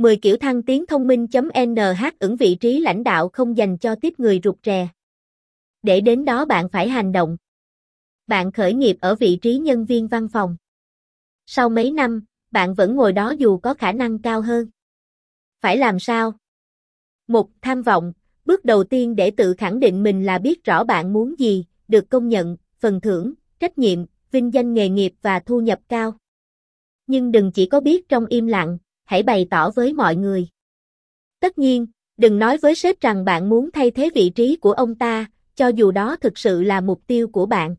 10 kiểu thăng tiến thông minh.nh ứng vị trí lãnh đạo không dành cho tiếp người rụt rè. Để đến đó bạn phải hành động. Bạn khởi nghiệp ở vị trí nhân viên văn phòng. Sau mấy năm, bạn vẫn ngồi đó dù có khả năng cao hơn. Phải làm sao? Một, tham vọng, bước đầu tiên để tự khẳng định mình là biết rõ bạn muốn gì, được công nhận, phần thưởng, trách nhiệm, vinh danh nghề nghiệp và thu nhập cao. Nhưng đừng chỉ có biết trong im lặng, hãy bày tỏ với mọi người. Tất nhiên, đừng nói với sếp rằng bạn muốn thay thế vị trí của ông ta, cho dù đó thực sự là mục tiêu của bạn.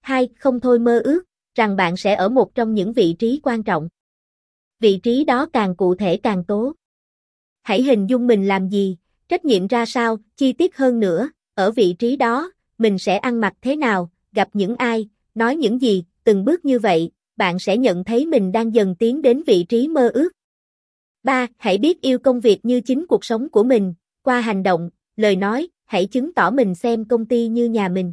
hai Không thôi mơ ước, rằng bạn sẽ ở một trong những vị trí quan trọng. Vị trí đó càng cụ thể càng tốt Hãy hình dung mình làm gì, trách nhiệm ra sao, chi tiết hơn nữa, ở vị trí đó, mình sẽ ăn mặc thế nào, gặp những ai, nói những gì, từng bước như vậy, bạn sẽ nhận thấy mình đang dần tiến đến vị trí mơ ước. 3. Hãy biết yêu công việc như chính cuộc sống của mình, qua hành động, lời nói, hãy chứng tỏ mình xem công ty như nhà mình.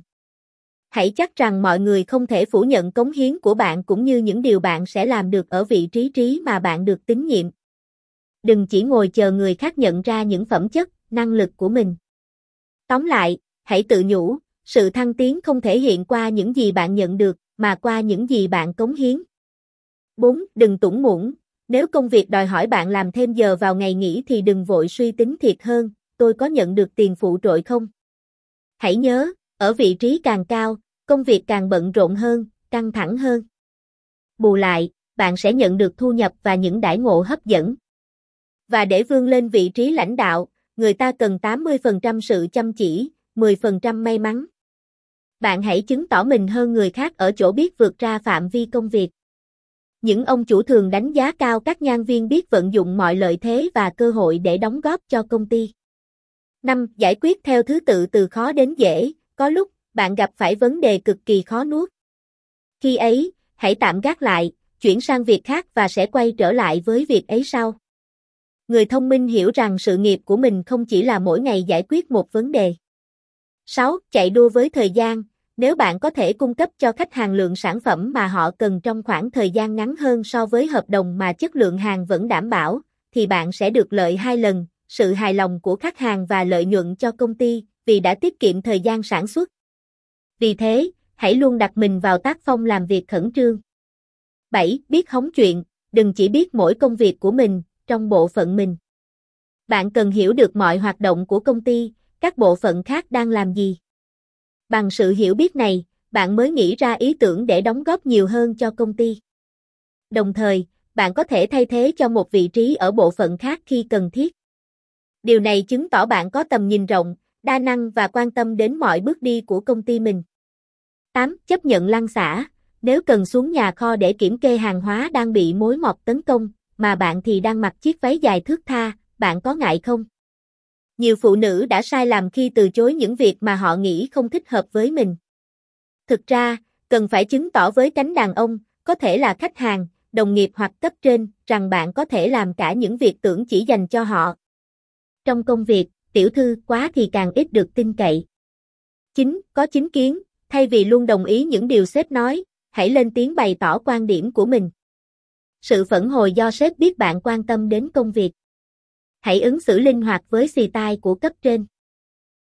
Hãy chắc rằng mọi người không thể phủ nhận cống hiến của bạn cũng như những điều bạn sẽ làm được ở vị trí trí mà bạn được tín nhiệm. Đừng chỉ ngồi chờ người khác nhận ra những phẩm chất, năng lực của mình. Tóm lại, hãy tự nhủ, sự thăng tiến không thể hiện qua những gì bạn nhận được, mà qua những gì bạn cống hiến. 4. Đừng tủng muỗng. Nếu công việc đòi hỏi bạn làm thêm giờ vào ngày nghỉ thì đừng vội suy tính thiệt hơn, tôi có nhận được tiền phụ trội không? Hãy nhớ, ở vị trí càng cao, công việc càng bận rộn hơn, căng thẳng hơn. Bù lại, bạn sẽ nhận được thu nhập và những đãi ngộ hấp dẫn. Và để vươn lên vị trí lãnh đạo, người ta cần 80% sự chăm chỉ, 10% may mắn. Bạn hãy chứng tỏ mình hơn người khác ở chỗ biết vượt ra phạm vi công việc. Những ông chủ thường đánh giá cao các nhân viên biết vận dụng mọi lợi thế và cơ hội để đóng góp cho công ty. 5. Giải quyết theo thứ tự từ khó đến dễ, có lúc bạn gặp phải vấn đề cực kỳ khó nuốt. Khi ấy, hãy tạm gác lại, chuyển sang việc khác và sẽ quay trở lại với việc ấy sau. Người thông minh hiểu rằng sự nghiệp của mình không chỉ là mỗi ngày giải quyết một vấn đề. 6. Chạy đua với thời gian, nếu bạn có thể cung cấp cho khách hàng lượng sản phẩm mà họ cần trong khoảng thời gian ngắn hơn so với hợp đồng mà chất lượng hàng vẫn đảm bảo, thì bạn sẽ được lợi hai lần, sự hài lòng của khách hàng và lợi nhuận cho công ty, vì đã tiết kiệm thời gian sản xuất. Vì thế, hãy luôn đặt mình vào tác phong làm việc khẩn trương. 7. Biết hóng chuyện, đừng chỉ biết mỗi công việc của mình, trong bộ phận mình. Bạn cần hiểu được mọi hoạt động của công ty, các bộ phận khác đang làm gì. Bằng sự hiểu biết này, bạn mới nghĩ ra ý tưởng để đóng góp nhiều hơn cho công ty. Đồng thời, bạn có thể thay thế cho một vị trí ở bộ phận khác khi cần thiết. Điều này chứng tỏ bạn có tầm nhìn rộng, đa năng và quan tâm đến mọi bước đi của công ty mình. 8. Chấp nhận lăn xả. Nếu cần xuống nhà kho để kiểm kê hàng hóa đang bị mối mọt tấn công, mà bạn thì đang mặc chiếc váy dài thước tha, bạn có ngại không? Nhiều phụ nữ đã sai lầm khi từ chối những việc mà họ nghĩ không thích hợp với mình. Thực ra, cần phải chứng tỏ với cánh đàn ông, có thể là khách hàng, đồng nghiệp hoặc cấp trên, rằng bạn có thể làm cả những việc tưởng chỉ dành cho họ. Trong công việc, tiểu thư quá thì càng ít được tin cậy. 9. Có chính kiến, thay vì luôn đồng ý những điều sếp nói, hãy lên tiếng bày tỏ quan điểm của mình. Sự phẫn hồi do sếp biết bạn quan tâm đến công việc. Hãy ứng xử linh hoạt với xì tai của cấp trên.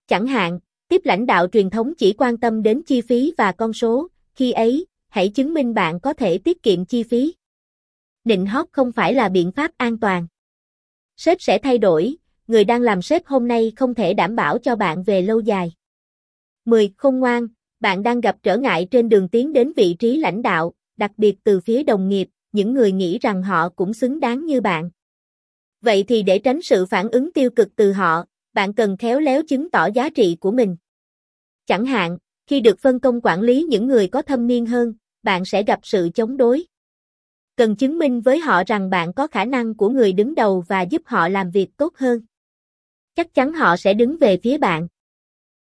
Chẳng hạn, tiếp lãnh đạo truyền thống chỉ quan tâm đến chi phí và con số, khi ấy, hãy chứng minh bạn có thể tiết kiệm chi phí. Nịnh hót không phải là biện pháp an toàn. Sếp sẽ thay đổi, người đang làm sếp hôm nay không thể đảm bảo cho bạn về lâu dài. 10. Không ngoan, bạn đang gặp trở ngại trên đường tiến đến vị trí lãnh đạo, đặc biệt từ phía đồng nghiệp, những người nghĩ rằng họ cũng xứng đáng như bạn. Vậy thì để tránh sự phản ứng tiêu cực từ họ, bạn cần khéo léo chứng tỏ giá trị của mình. Chẳng hạn, khi được phân công quản lý những người có thâm niên hơn, bạn sẽ gặp sự chống đối. Cần chứng minh với họ rằng bạn có khả năng của người đứng đầu và giúp họ làm việc tốt hơn. Chắc chắn họ sẽ đứng về phía bạn.